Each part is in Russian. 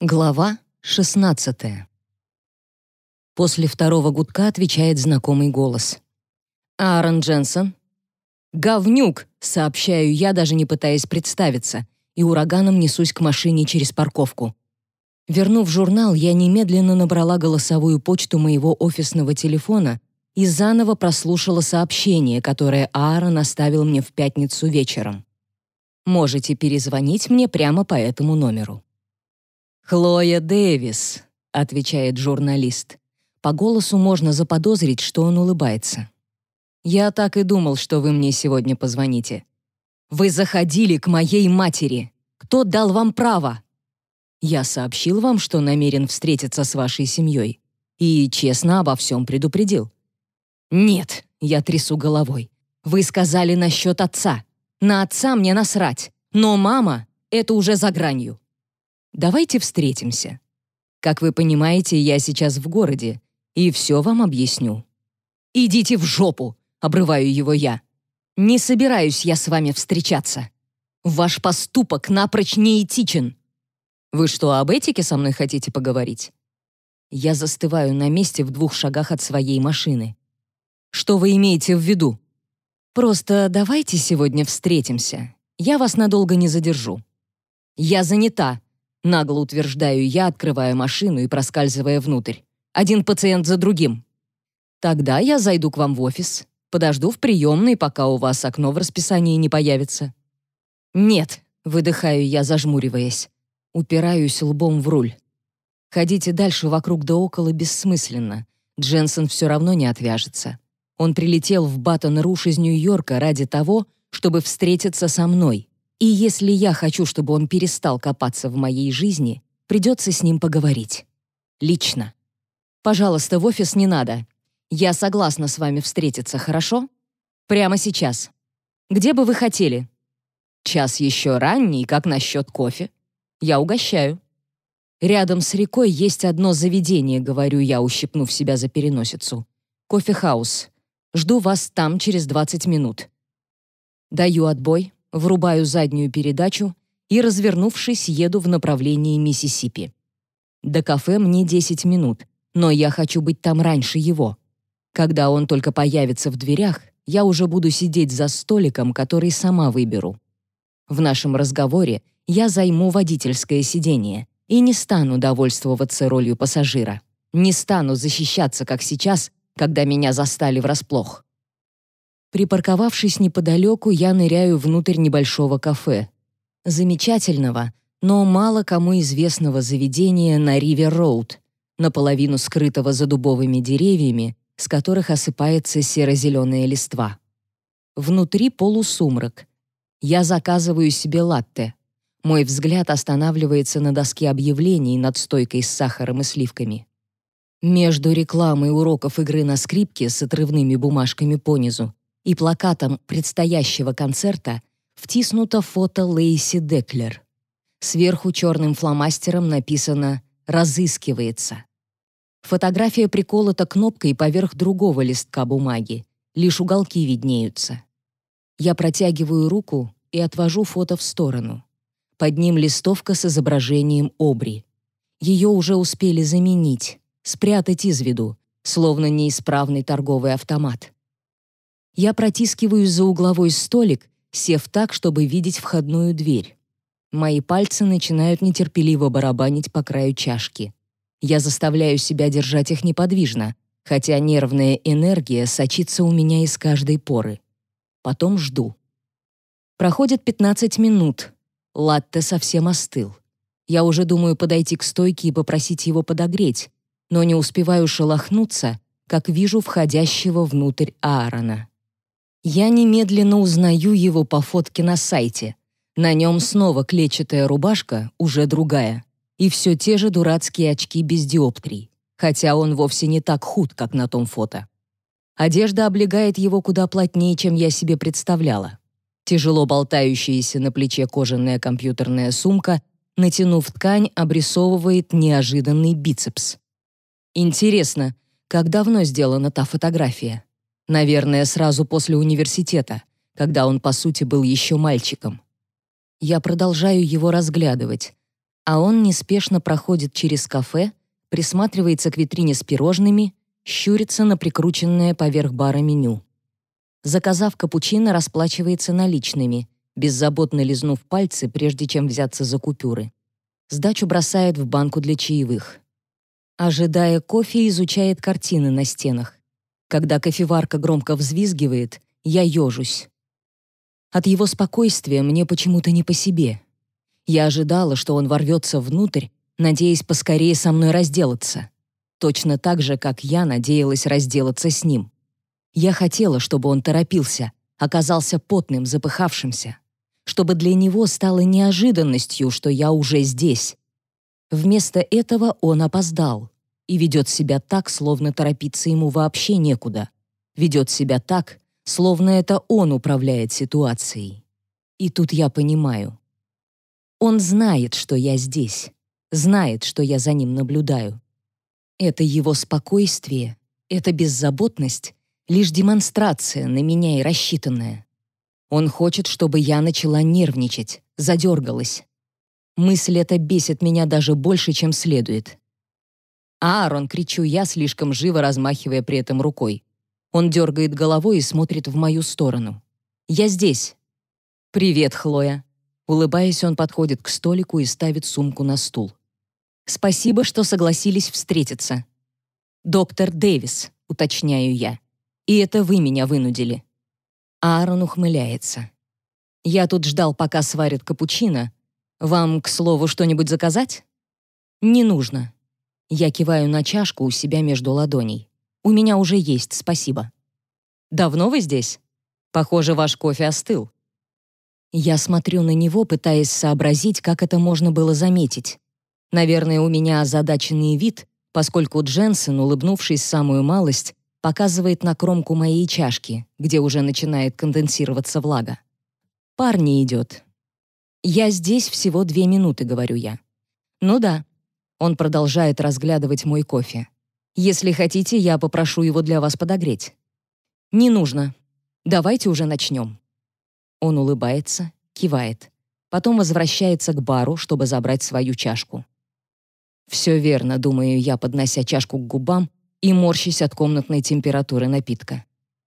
Глава 16. После второго гудка отвечает знакомый голос. «Аарон Дженсон?» «Говнюк!» — сообщаю я, даже не пытаясь представиться, и ураганом несусь к машине через парковку. Вернув журнал, я немедленно набрала голосовую почту моего офисного телефона и заново прослушала сообщение, которое Аарон оставил мне в пятницу вечером. Можете перезвонить мне прямо по этому номеру. «Хлоя Дэвис», — отвечает журналист. По голосу можно заподозрить, что он улыбается. «Я так и думал, что вы мне сегодня позвоните. Вы заходили к моей матери. Кто дал вам право?» «Я сообщил вам, что намерен встретиться с вашей семьей. И честно обо всем предупредил». «Нет», — я трясу головой. «Вы сказали насчет отца. На отца мне насрать. Но мама — это уже за гранью. Давайте встретимся. Как вы понимаете, я сейчас в городе, и все вам объясню». «Идите в жопу!» — обрываю его я. «Не собираюсь я с вами встречаться. Ваш поступок напрочь неэтичен». «Вы что, об этике со мной хотите поговорить?» Я застываю на месте в двух шагах от своей машины. «Что вы имеете в виду?» «Просто давайте сегодня встретимся. Я вас надолго не задержу». «Я занята», Нагло утверждаю я, открывая машину и проскальзывая внутрь. Один пациент за другим. Тогда я зайду к вам в офис, подожду в приемной, пока у вас окно в расписании не появится. Нет, выдыхаю я, зажмуриваясь. Упираюсь лбом в руль. Ходите дальше вокруг да около бессмысленно. Дженсен все равно не отвяжется. Он прилетел в Баттон-Руш из Нью-Йорка ради того, чтобы встретиться со мной. И если я хочу, чтобы он перестал копаться в моей жизни, придется с ним поговорить. Лично. Пожалуйста, в офис не надо. Я согласна с вами встретиться, хорошо? Прямо сейчас. Где бы вы хотели? Час еще ранний, как насчет кофе? Я угощаю. Рядом с рекой есть одно заведение, говорю я, ущипнув себя за переносицу. Кофе-хаус. Жду вас там через 20 минут. Даю отбой, врубаю заднюю передачу и, развернувшись, еду в направлении Миссисипи. До кафе мне 10 минут, но я хочу быть там раньше его. Когда он только появится в дверях, я уже буду сидеть за столиком, который сама выберу. В нашем разговоре я займу водительское сиденье и не стану довольствоваться ролью пассажира. Не стану защищаться, как сейчас, когда меня застали врасплох. Припарковавшись неподалеку, я ныряю внутрь небольшого кафе. Замечательного, но мало кому известного заведения на Ривер-Роуд, наполовину скрытого за дубовыми деревьями, с которых осыпается серо-зеленая листва. Внутри полусумрак. Я заказываю себе латте. Мой взгляд останавливается на доске объявлений над стойкой с сахаром и сливками. Между рекламой уроков игры на скрипке с отрывными бумажками понизу и плакатом предстоящего концерта втиснуто фото Лейси Деклер. Сверху черным фломастером написано «Разыскивается». Фотография приколота кнопкой поверх другого листка бумаги. Лишь уголки виднеются. Я протягиваю руку и отвожу фото в сторону. Под ним листовка с изображением обри. Ее уже успели заменить, спрятать из виду, словно неисправный торговый автомат. Я протискиваюсь за угловой столик, сев так, чтобы видеть входную дверь. Мои пальцы начинают нетерпеливо барабанить по краю чашки. Я заставляю себя держать их неподвижно, хотя нервная энергия сочится у меня из каждой поры. Потом жду. Проходит 15 минут. Латте совсем остыл. Я уже думаю подойти к стойке и попросить его подогреть, но не успеваю шелохнуться, как вижу входящего внутрь Аарона. Я немедленно узнаю его по фотке на сайте. На нем снова клетчатая рубашка, уже другая, и все те же дурацкие очки без диоптрий, хотя он вовсе не так худ, как на том фото. Одежда облегает его куда плотнее, чем я себе представляла. Тяжело болтающаяся на плече кожаная компьютерная сумка, натянув ткань, обрисовывает неожиданный бицепс. Интересно, как давно сделана та фотография? Наверное, сразу после университета, когда он, по сути, был еще мальчиком. Я продолжаю его разглядывать. А он неспешно проходит через кафе, присматривается к витрине с пирожными, щурится на прикрученное поверх бара меню. Заказав капучино, расплачивается наличными, беззаботно лизнув пальцы, прежде чем взяться за купюры. Сдачу бросает в банку для чаевых. Ожидая кофе, изучает картины на стенах. Когда кофеварка громко взвизгивает, я ежусь. От его спокойствия мне почему-то не по себе. Я ожидала, что он ворвется внутрь, надеясь поскорее со мной разделаться. Точно так же, как я надеялась разделаться с ним. Я хотела, чтобы он торопился, оказался потным, запыхавшимся. Чтобы для него стало неожиданностью, что я уже здесь. Вместо этого он опоздал и ведет себя так, словно торопиться ему вообще некуда. Ведет себя так, словно это он управляет ситуацией. И тут я понимаю. Он знает, что я здесь, знает, что я за ним наблюдаю. Это его спокойствие, это беззаботность — лишь демонстрация на меня и рассчитанная. Он хочет, чтобы я начала нервничать, задергалась. Мысль эта бесит меня даже больше, чем следует. «Аарон!» — кричу я, слишком живо размахивая при этом рукой. Он дергает головой и смотрит в мою сторону. «Я здесь». «Привет, Хлоя». Улыбаясь, он подходит к столику и ставит сумку на стул. «Спасибо, что согласились встретиться». «Доктор Дэвис», — уточняю я. «И это вы меня вынудили». Аарон ухмыляется. «Я тут ждал, пока сварят капучино. Вам, к слову, что-нибудь заказать?» «Не нужно». Я киваю на чашку у себя между ладоней. У меня уже есть, спасибо. Давно вы здесь? Похоже, ваш кофе остыл. Я смотрю на него, пытаясь сообразить, как это можно было заметить. Наверное, у меня озадаченный вид, поскольку Дженсен, улыбнувшись самую малость, показывает на кромку моей чашки, где уже начинает конденсироваться влага. Пар не идет. «Я здесь всего две минуты», — говорю я. «Ну да». Он продолжает разглядывать мой кофе. Если хотите, я попрошу его для вас подогреть». «Не нужно. Давайте уже начнем». Он улыбается, кивает. Потом возвращается к бару, чтобы забрать свою чашку. «Все верно», — думаю я, поднося чашку к губам и морщись от комнатной температуры напитка.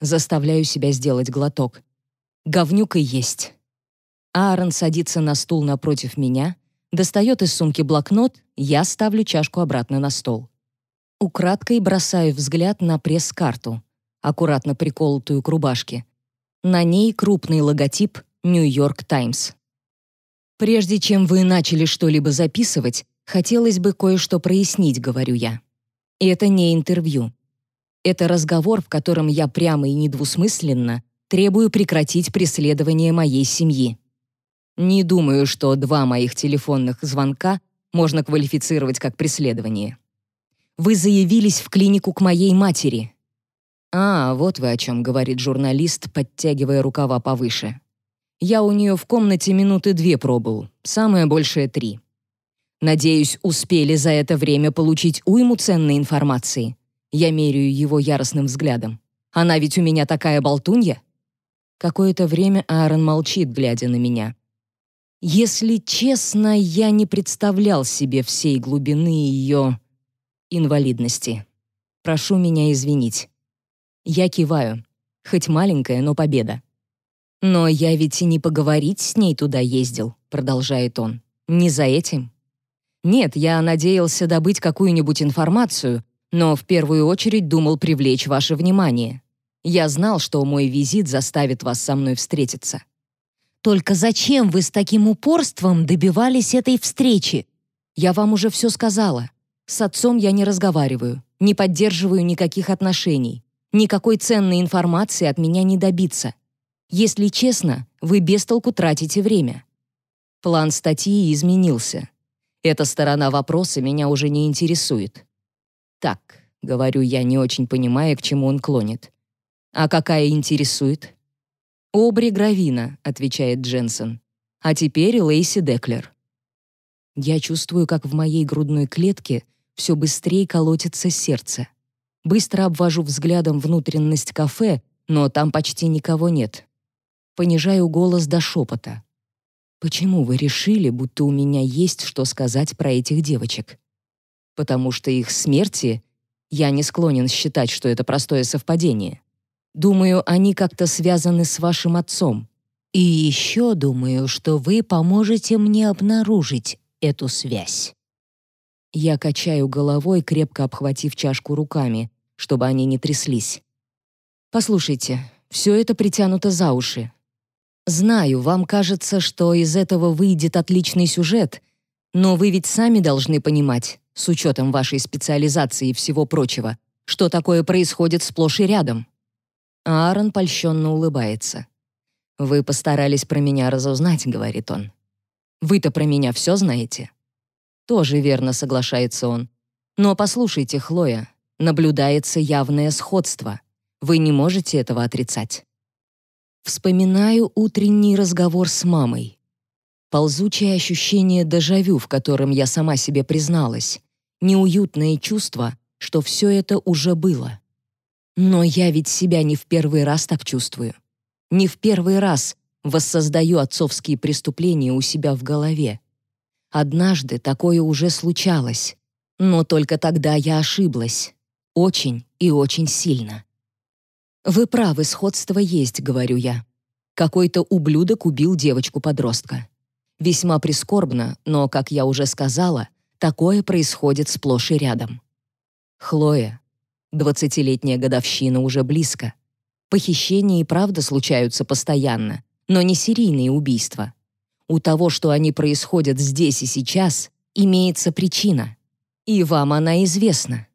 Заставляю себя сделать глоток. Говнюк и есть. Аарон садится на стул напротив меня, достает из сумки блокнот, я ставлю чашку обратно на стол. Украдкой бросаю взгляд на пресс-карту, аккуратно приколотую к рубашке. На ней крупный логотип «Нью-Йорк Таймс». «Прежде чем вы начали что-либо записывать, хотелось бы кое-что прояснить», — говорю я. И это не интервью. Это разговор, в котором я прямо и недвусмысленно требую прекратить преследование моей семьи. Не думаю, что два моих телефонных звонка можно квалифицировать как преследование. Вы заявились в клинику к моей матери». «А, вот вы о чем», — говорит журналист, подтягивая рукава повыше. «Я у нее в комнате минуты две пробыл, самое большее три. Надеюсь, успели за это время получить уйму ценной информации. Я меряю его яростным взглядом. Она ведь у меня такая болтунья». Какое-то время Аарон молчит, глядя на меня. Если честно, я не представлял себе всей глубины ее инвалидности. Прошу меня извинить. Я киваю. Хоть маленькая, но победа. Но я ведь и не поговорить с ней туда ездил, продолжает он. Не за этим. Нет, я надеялся добыть какую-нибудь информацию, но в первую очередь думал привлечь ваше внимание. Я знал, что мой визит заставит вас со мной встретиться. Только зачем вы с таким упорством добивались этой встречи? Я вам уже все сказала. С отцом я не разговариваю, не поддерживаю никаких отношений. Никакой ценной информации от меня не добиться. Если честно, вы без толку тратите время. План статьи изменился. Эта сторона вопроса меня уже не интересует. Так, говорю я, не очень понимая, к чему он клонит. А какая интересует? Обри Гравина, отвечает Дженсен. А теперь Лейси Деклер. Я чувствую, как в моей грудной клетке все быстрее колотится сердце. Быстро обвожу взглядом внутренность кафе, но там почти никого нет. Понижаю голос до шепота. Почему вы решили, будто у меня есть что сказать про этих девочек? Потому что их смерти я не склонен считать, что это простое совпадение. Думаю, они как-то связаны с вашим отцом. И еще думаю, что вы поможете мне обнаружить эту связь. Я качаю головой, крепко обхватив чашку руками, чтобы они не тряслись. Послушайте, все это притянуто за уши. Знаю, вам кажется, что из этого выйдет отличный сюжет, но вы ведь сами должны понимать, с учетом вашей специализации и всего прочего, что такое происходит сплошь и рядом. Аарон польщенно улыбается. «Вы постарались про меня разузнать», — говорит он. «Вы-то про меня все знаете?» Тоже верно соглашается он. «Но послушайте, Хлоя, наблюдается явное сходство. Вы не можете этого отрицать». Вспоминаю утренний разговор с мамой. Ползучее ощущение дежавю, в котором я сама себе призналась. Неуютное чувство, что все это уже было. Но я ведь себя не в первый раз так чувствую. Не в первый раз воссоздаю отцовские преступления у себя в голове. Однажды такое уже случалось, но только тогда я ошиблась. Очень и очень сильно. «Вы правы, сходство есть», — говорю я. Какой-то ублюдок убил девочку-подростка. Весьма прискорбно, но, как я уже сказала, такое происходит сплошь и рядом. Хлоя, Двадцатилетняя годовщина уже близко. Похищения и правда случаются постоянно, но не серийные убийства. У того, что они происходят здесь и сейчас, имеется причина. И вам она известна.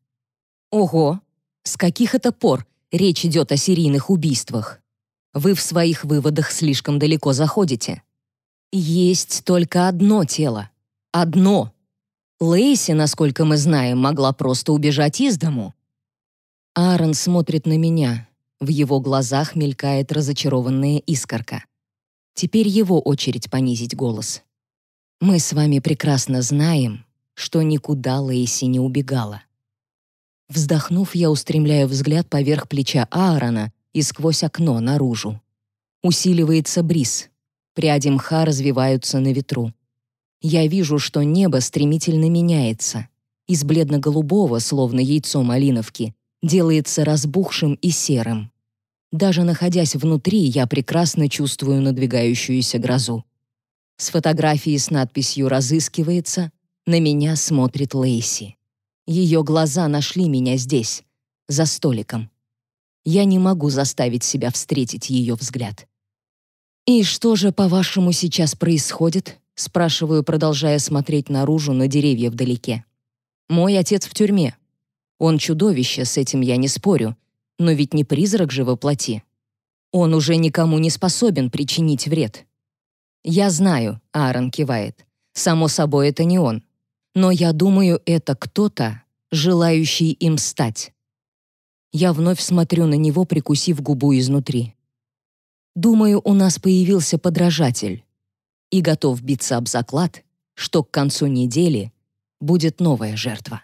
Ого! С каких это пор речь идет о серийных убийствах? Вы в своих выводах слишком далеко заходите. Есть только одно тело. Одно. Лейси, насколько мы знаем, могла просто убежать из дому. Аарон смотрит на меня. В его глазах мелькает разочарованная искорка. Теперь его очередь понизить голос. «Мы с вами прекрасно знаем, что никуда Лейси не убегала». Вздохнув, я устремляю взгляд поверх плеча Аарона и сквозь окно наружу. Усиливается бриз. Пряди мха развиваются на ветру. Я вижу, что небо стремительно меняется. Из бледно-голубого, словно яйцо малиновки, делается разбухшим и серым. Даже находясь внутри, я прекрасно чувствую надвигающуюся грозу. С фотографией с надписью «Разыскивается» на меня смотрит Лейси. Ее глаза нашли меня здесь, за столиком. Я не могу заставить себя встретить ее взгляд. «И что же, по-вашему, сейчас происходит?» — спрашиваю, продолжая смотреть наружу на деревья вдалеке. «Мой отец в тюрьме. Он чудовище, с этим я не спорю, но ведь не призрак же воплоти. Он уже никому не способен причинить вред. Я знаю, Аарон кивает. Само собой, это не он. Но я думаю, это кто-то, желающий им стать. Я вновь смотрю на него, прикусив губу изнутри. Думаю, у нас появился подражатель. И готов биться об заклад, что к концу недели будет новая жертва.